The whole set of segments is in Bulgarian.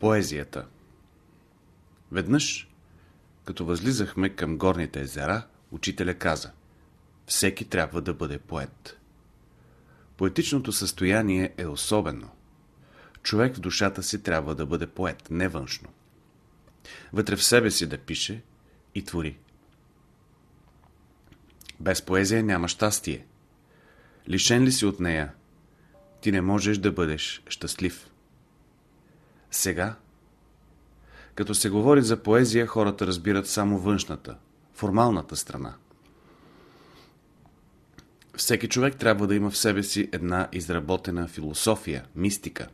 Поезията Веднъж, като възлизахме към горните езера, учителя каза Всеки трябва да бъде поет. Поетичното състояние е особено. Човек в душата си трябва да бъде поет, не външно. Вътре в себе си да пише и твори. Без поезия няма щастие. Лишен ли си от нея, ти не можеш да бъдеш щастлив. Сега, като се говори за поезия, хората разбират само външната, формалната страна. Всеки човек трябва да има в себе си една изработена философия, мистика.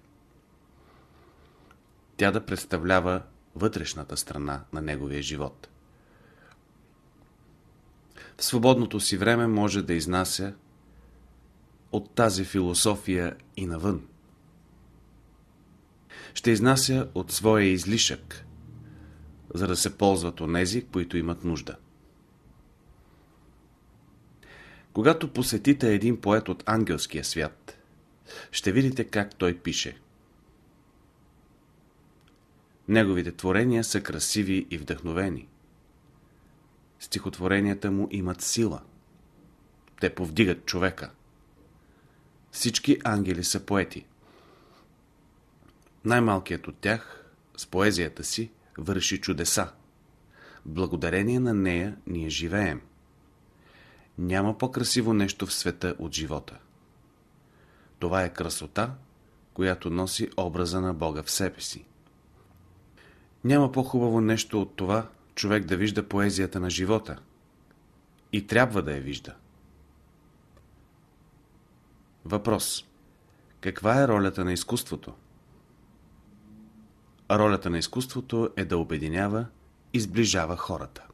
Тя да представлява вътрешната страна на неговия живот. В свободното си време може да изнася от тази философия и навън. Ще изнася от своя излишък, за да се ползват онези, които имат нужда. Когато посетите един поет от ангелския свят, ще видите как той пише. Неговите творения са красиви и вдъхновени. Стихотворенията му имат сила. Те повдигат човека. Всички ангели са поети. Най-малкият от тях, с поезията си, върши чудеса. Благодарение на нея ние живеем. Няма по-красиво нещо в света от живота. Това е красота, която носи образа на Бога в себе си. Няма по-хубаво нещо от това човек да вижда поезията на живота. И трябва да я вижда. Въпрос. Каква е ролята на изкуството? Ролята на изкуството е да обединява и сближава хората.